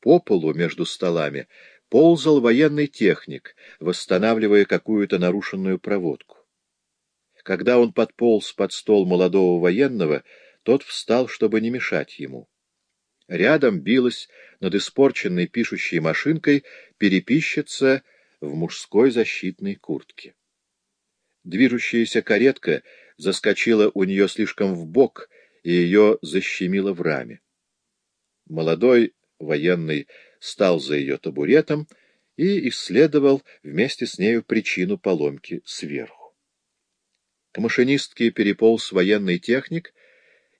По полу между столами ползал военный техник, восстанавливая какую-то нарушенную проводку. Когда он подполз под стол молодого военного, тот встал, чтобы не мешать ему. Рядом билась над испорченной пишущей машинкой переписчица в мужской защитной куртке. Движущаяся каретка заскочила у нее слишком в бок и ее защемило в раме. Молодой военный стал за ее табуретом и исследовал вместе с нею причину поломки сверху. К машинистке переполз военный техник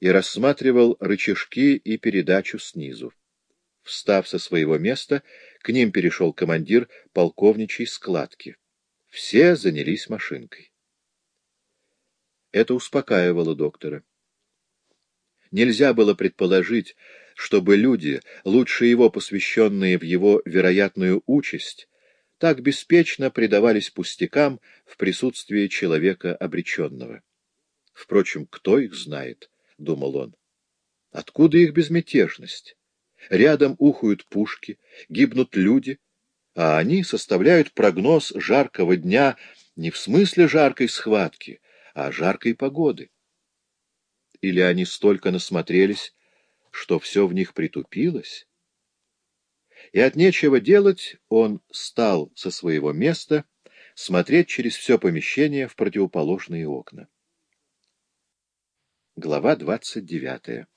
и рассматривал рычажки и передачу снизу. Встав со своего места, к ним перешел командир полковничьей складки. Все занялись машинкой. Это успокаивало доктора. Нельзя было предположить, чтобы люди, лучше его посвященные в его вероятную участь, так беспечно предавались пустякам в присутствии человека обреченного. Впрочем, кто их знает, — думал он. Откуда их безмятежность? Рядом ухают пушки, гибнут люди, а они составляют прогноз жаркого дня не в смысле жаркой схватки, а жаркой погоды. Или они столько насмотрелись, что все в них притупилось? И от нечего делать он стал со своего места смотреть через все помещение в противоположные окна. Глава двадцать девятая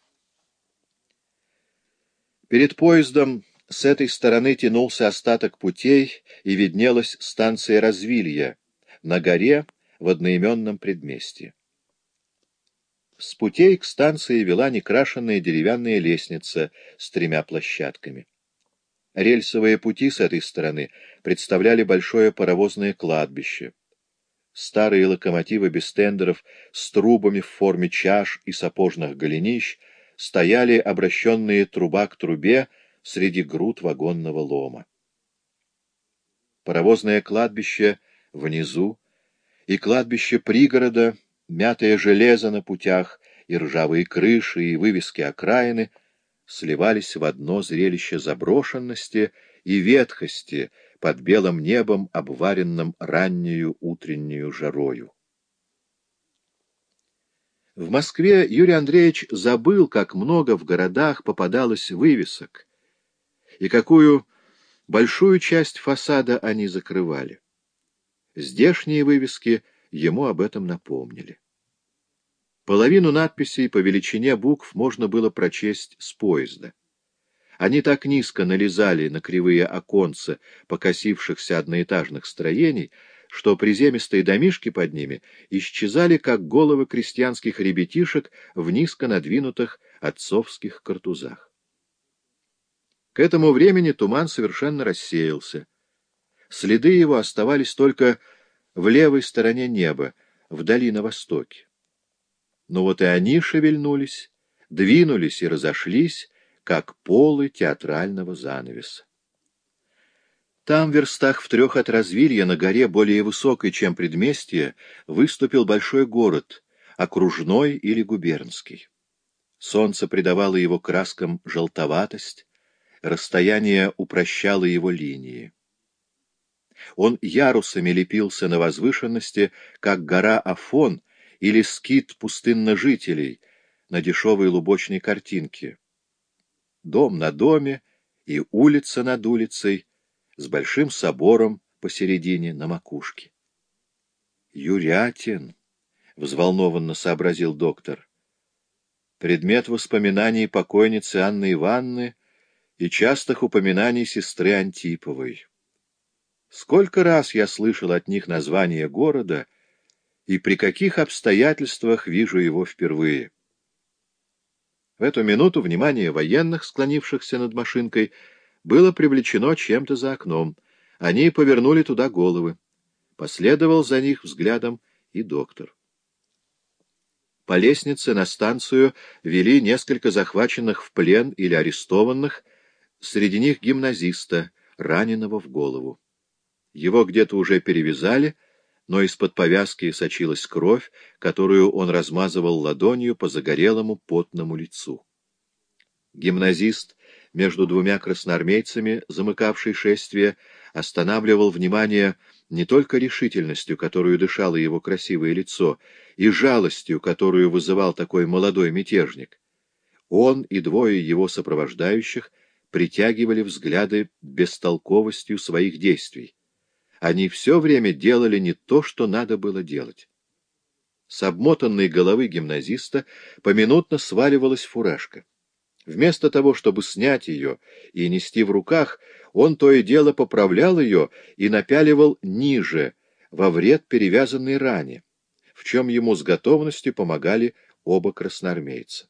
Перед поездом с этой стороны тянулся остаток путей, и виднелась станция Развилья на горе в одноименном предместье. С путей к станции вела некрашенная деревянная лестница с тремя площадками. Рельсовые пути с этой стороны представляли большое паровозное кладбище. Старые локомотивы без тендеров с трубами в форме чаш и сапожных голенищ стояли обращенные труба к трубе среди груд вагонного лома. Паровозное кладбище внизу и кладбище пригорода мятое железо на путях и ржавые крыши и вывески окраины сливались в одно зрелище заброшенности и ветхости под белым небом, обваренным раннюю утреннюю жарою. В Москве Юрий Андреевич забыл, как много в городах попадалось вывесок, и какую большую часть фасада они закрывали. Здешние вывески ему об этом напомнили. Половину надписей по величине букв можно было прочесть с поезда. Они так низко налезали на кривые оконца покосившихся одноэтажных строений, что приземистые домишки под ними исчезали, как головы крестьянских ребятишек в низко надвинутых отцовских картузах. К этому времени туман совершенно рассеялся. Следы его оставались только в левой стороне неба, вдали на востоке. Но вот и они шевельнулись, двинулись и разошлись, как полы театрального занавеса. Там, в верстах в трех от развилья, на горе более высокой, чем предместье, выступил большой город, окружной или губернский. Солнце придавало его краскам желтоватость, расстояние упрощало его линии. Он ярусами лепился на возвышенности, как гора Афон или скит пустынножителей на дешевой лубочной картинке. Дом на доме и улица над улицей с большим собором посередине на макушке. «Юрятин!» — взволнованно сообразил доктор. Предмет воспоминаний покойницы Анны Ивановны и частых упоминаний сестры Антиповой. Сколько раз я слышал от них название города и при каких обстоятельствах вижу его впервые. В эту минуту внимание военных, склонившихся над машинкой, было привлечено чем-то за окном. Они повернули туда головы. Последовал за них взглядом и доктор. По лестнице на станцию вели несколько захваченных в плен или арестованных, среди них гимназиста, раненого в голову. Его где-то уже перевязали, но из-под повязки сочилась кровь, которую он размазывал ладонью по загорелому потному лицу. Гимназист между двумя красноармейцами, замыкавший шествие, останавливал внимание не только решительностью, которую дышало его красивое лицо, и жалостью, которую вызывал такой молодой мятежник. Он и двое его сопровождающих притягивали взгляды бестолковостью своих действий. Они все время делали не то, что надо было делать. С обмотанной головы гимназиста поминутно сваливалась фуражка. Вместо того, чтобы снять ее и нести в руках, он то и дело поправлял ее и напяливал ниже, во вред перевязанной ране, в чем ему с готовностью помогали оба красноармейца.